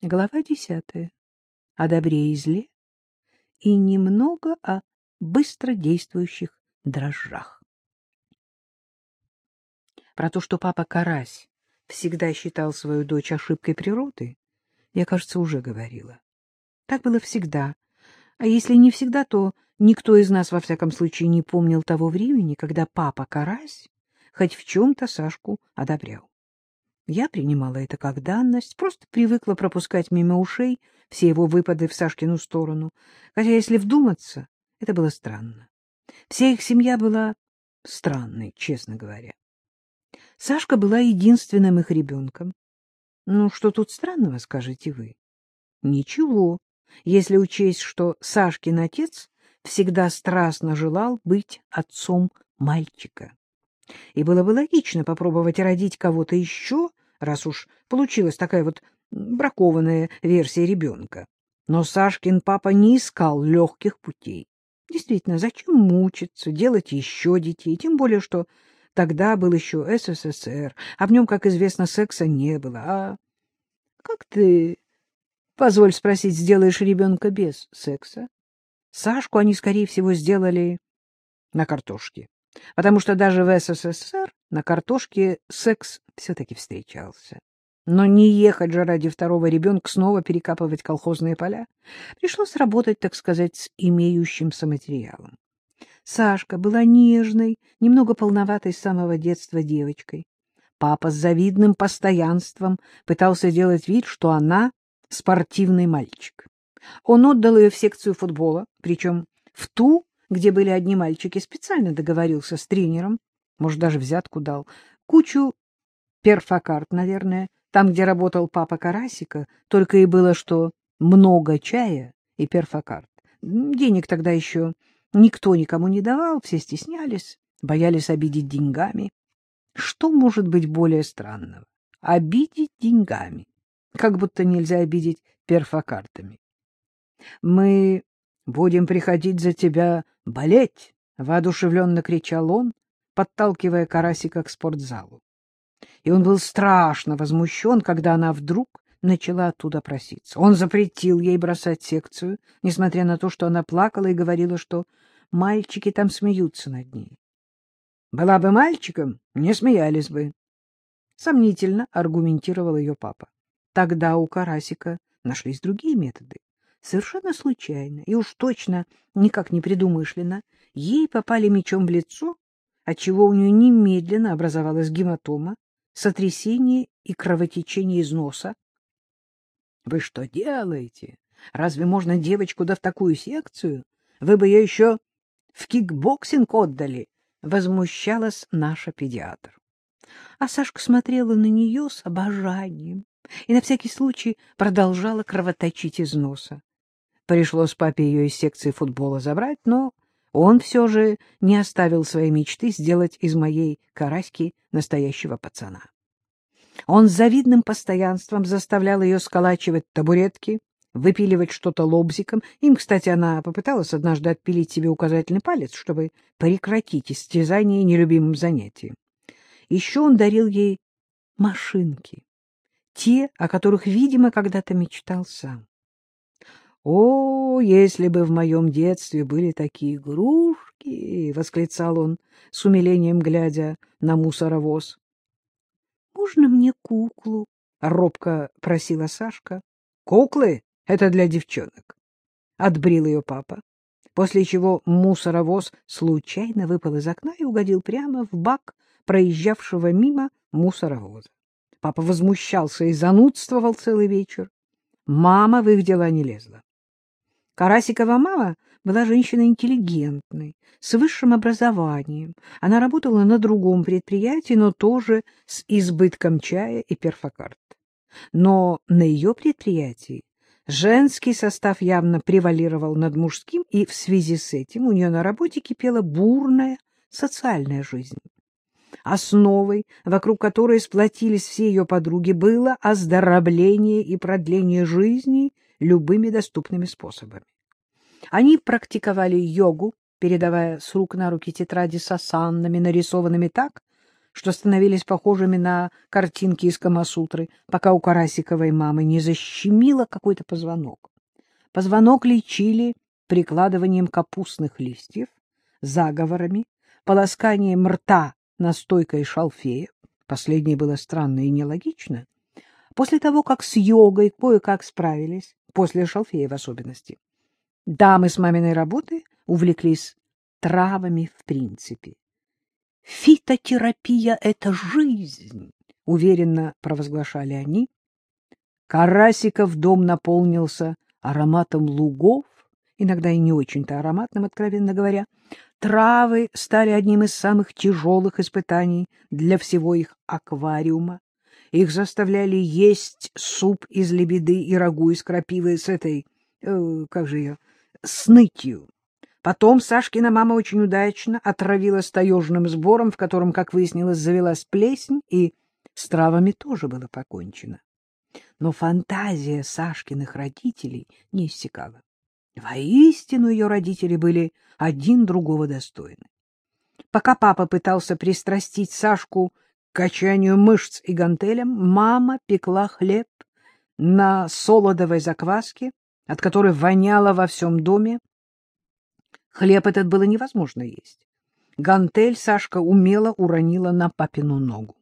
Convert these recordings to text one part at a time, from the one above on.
Глава десятая. О добре и зле и немного о быстродействующих дрожжах. Про то, что папа Карась всегда считал свою дочь ошибкой природы, я, кажется, уже говорила. Так было всегда. А если не всегда, то никто из нас, во всяком случае, не помнил того времени, когда папа Карась хоть в чем-то Сашку одобрял. Я принимала это как данность, просто привыкла пропускать мимо ушей все его выпады в Сашкину сторону, хотя, если вдуматься, это было странно. Вся их семья была странной, честно говоря. Сашка была единственным их ребенком. Ну, что тут странного, скажете вы? Ничего, если учесть, что Сашкин отец всегда страстно желал быть отцом мальчика. И было бы логично попробовать родить кого-то еще, раз уж получилась такая вот бракованная версия ребенка. Но Сашкин папа не искал легких путей. Действительно, зачем мучиться, делать еще детей, тем более, что тогда был еще СССР, а в нем, как известно, секса не было. А как ты, позволь спросить, сделаешь ребенка без секса? Сашку они, скорее всего, сделали на картошке потому что даже в СССР на картошке секс все-таки встречался. Но не ехать же ради второго ребенка снова перекапывать колхозные поля. Пришлось работать, так сказать, с имеющимся материалом. Сашка была нежной, немного полноватой с самого детства девочкой. Папа с завидным постоянством пытался делать вид, что она спортивный мальчик. Он отдал ее в секцию футбола, причем в ту, где были одни мальчики, специально договорился с тренером, может, даже взятку дал, кучу перфокарт, наверное, там, где работал папа Карасика, только и было, что много чая и перфокарт. Денег тогда еще никто никому не давал, все стеснялись, боялись обидеть деньгами. Что может быть более странного? Обидеть деньгами, как будто нельзя обидеть перфокартами. Мы будем приходить за тебя болеть, — воодушевленно кричал он, подталкивая Карасика к спортзалу. И он был страшно возмущен, когда она вдруг начала оттуда проситься. Он запретил ей бросать секцию, несмотря на то, что она плакала и говорила, что мальчики там смеются над ней. Была бы мальчиком, не смеялись бы. Сомнительно аргументировал ее папа. Тогда у Карасика нашлись другие методы. Совершенно случайно, и уж точно никак не предумышленно, ей попали мечом в лицо, отчего у нее немедленно образовалась гематома, сотрясение и кровотечение из носа. — Вы что делаете? Разве можно девочку да в такую секцию? Вы бы ее еще в кикбоксинг отдали, — возмущалась наша педиатр. А Сашка смотрела на нее с обожанием и на всякий случай продолжала кровоточить из носа. Пришлось папе ее из секции футбола забрать, но он все же не оставил своей мечты сделать из моей караськи настоящего пацана. Он с завидным постоянством заставлял ее сколачивать табуретки, выпиливать что-то лобзиком. Им, кстати, она попыталась однажды отпилить себе указательный палец, чтобы прекратить истязание нелюбимым занятием. Еще он дарил ей машинки, те, о которых, видимо, когда-то мечтал сам. «О, если бы в моем детстве были такие игрушки!» — восклицал он, с умилением глядя на мусоровоз. «Можно мне куклу?» — робко просила Сашка. «Куклы — это для девчонок!» — отбрил ее папа, после чего мусоровоз случайно выпал из окна и угодил прямо в бак проезжавшего мимо мусоровоза. Папа возмущался и занудствовал целый вечер. Мама в их дела не лезла. Карасикова мама была женщиной интеллигентной, с высшим образованием. Она работала на другом предприятии, но тоже с избытком чая и перфокарт. Но на ее предприятии женский состав явно превалировал над мужским, и в связи с этим у нее на работе кипела бурная социальная жизнь. Основой, вокруг которой сплотились все ее подруги, было оздоровление и продление жизни любыми доступными способами. Они практиковали йогу, передавая с рук на руки тетради с асаннами, нарисованными так, что становились похожими на картинки из Камасутры, пока у Карасиковой мамы не защемило какой-то позвонок. Позвонок лечили прикладыванием капустных листьев, заговорами, полосканием рта настойкой шалфея. Последнее было странно и нелогично. После того, как с йогой кое-как справились, после шалфея в особенности, дамы с маминой работы увлеклись травами в принципе. «Фитотерапия — это жизнь!» — уверенно провозглашали они. Карасиков дом наполнился ароматом лугов, иногда и не очень-то ароматным, откровенно говоря. Травы стали одним из самых тяжелых испытаний для всего их аквариума. Их заставляли есть суп из лебеды и рагу из крапивы с этой, э, как же ее, с. Потом Сашкина мама очень удачно отравила таежным сбором, в котором, как выяснилось, завелась плесень, и с травами тоже было покончено. Но фантазия Сашкиных родителей не иссякала. Воистину ее родители были один другого достойны. Пока папа пытался пристрастить Сашку качанию мышц и гантелям, мама пекла хлеб на солодовой закваске, от которой воняло во всем доме. Хлеб этот было невозможно есть. Гантель Сашка умело уронила на папину ногу.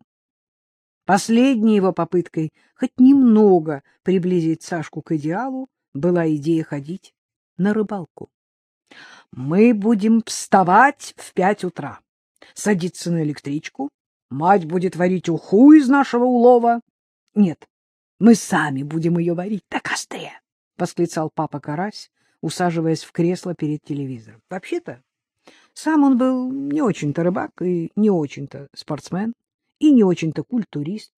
Последней его попыткой хоть немного приблизить Сашку к идеалу была идея ходить на рыбалку. Мы будем вставать в пять утра, садиться на электричку, мать будет варить уху из нашего улова. Нет, мы сами будем ее варить на костре, — восклицал папа Карась, усаживаясь в кресло перед телевизором. Вообще-то, сам он был не очень-то рыбак и не очень-то спортсмен, и не очень-то культурист,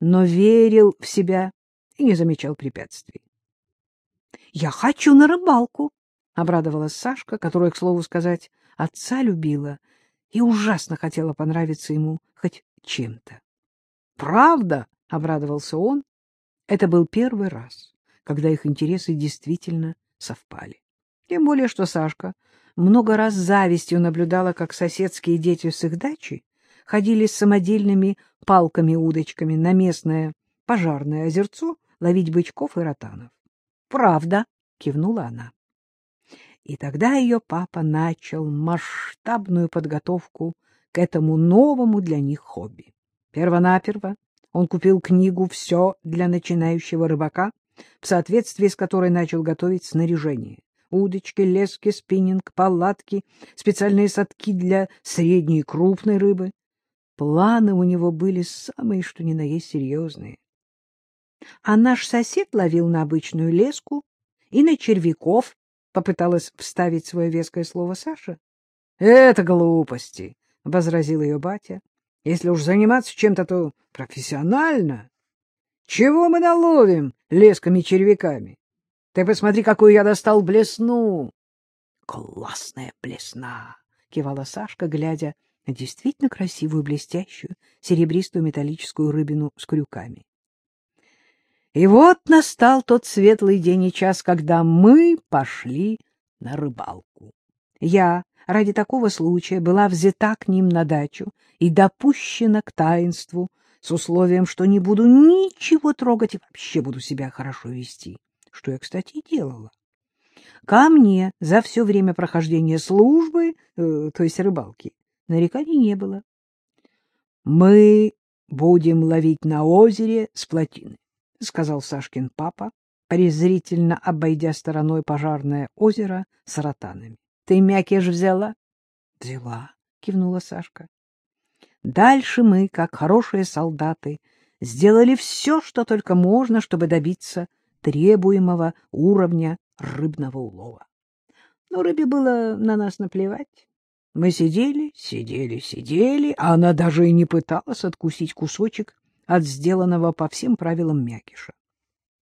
но верил в себя и не замечал препятствий. — Я хочу на рыбалку, — обрадовалась Сашка, которая, к слову сказать, отца любила и ужасно хотела понравиться ему хоть чем-то. — Правда? — обрадовался он. Это был первый раз, когда их интересы действительно совпали. Тем более, что Сашка много раз завистью наблюдала, как соседские дети с их дачи ходили с самодельными палками-удочками на местное пожарное озерцо ловить бычков и ротанов. — Правда, — кивнула она. И тогда ее папа начал масштабную подготовку к этому новому для них хобби. Первонаперво он купил книгу «Все для начинающего рыбака», в соответствии с которой начал готовить снаряжение. Удочки, лески, спиннинг, палатки, специальные садки для средней и крупной рыбы. Планы у него были самые что ни на есть серьезные. А наш сосед ловил на обычную леску и на червяков, — попыталась вставить свое веское слово Саша. — Это глупости, — возразил ее батя. — Если уж заниматься чем-то, то профессионально. Чего мы наловим лесками-червяками? Ты посмотри, какую я достал блесну. — Классная блесна! — кивала Сашка, глядя на действительно красивую, блестящую, серебристую металлическую рыбину с крюками. И вот настал тот светлый день и час, когда мы пошли на рыбалку. Я ради такого случая была взята к ним на дачу и допущена к таинству с условием, что не буду ничего трогать и вообще буду себя хорошо вести, что я, кстати, и делала. Ко мне за все время прохождения службы, э, то есть рыбалки, нареканий не было. Мы будем ловить на озере с плотины. — сказал Сашкин папа, презрительно обойдя стороной пожарное озеро с ротанами. — Ты мякиш взяла? — Взяла, — кивнула Сашка. Дальше мы, как хорошие солдаты, сделали все, что только можно, чтобы добиться требуемого уровня рыбного улова. Но рыбе было на нас наплевать. Мы сидели, сидели, сидели, а она даже и не пыталась откусить кусочек от сделанного по всем правилам мякиша.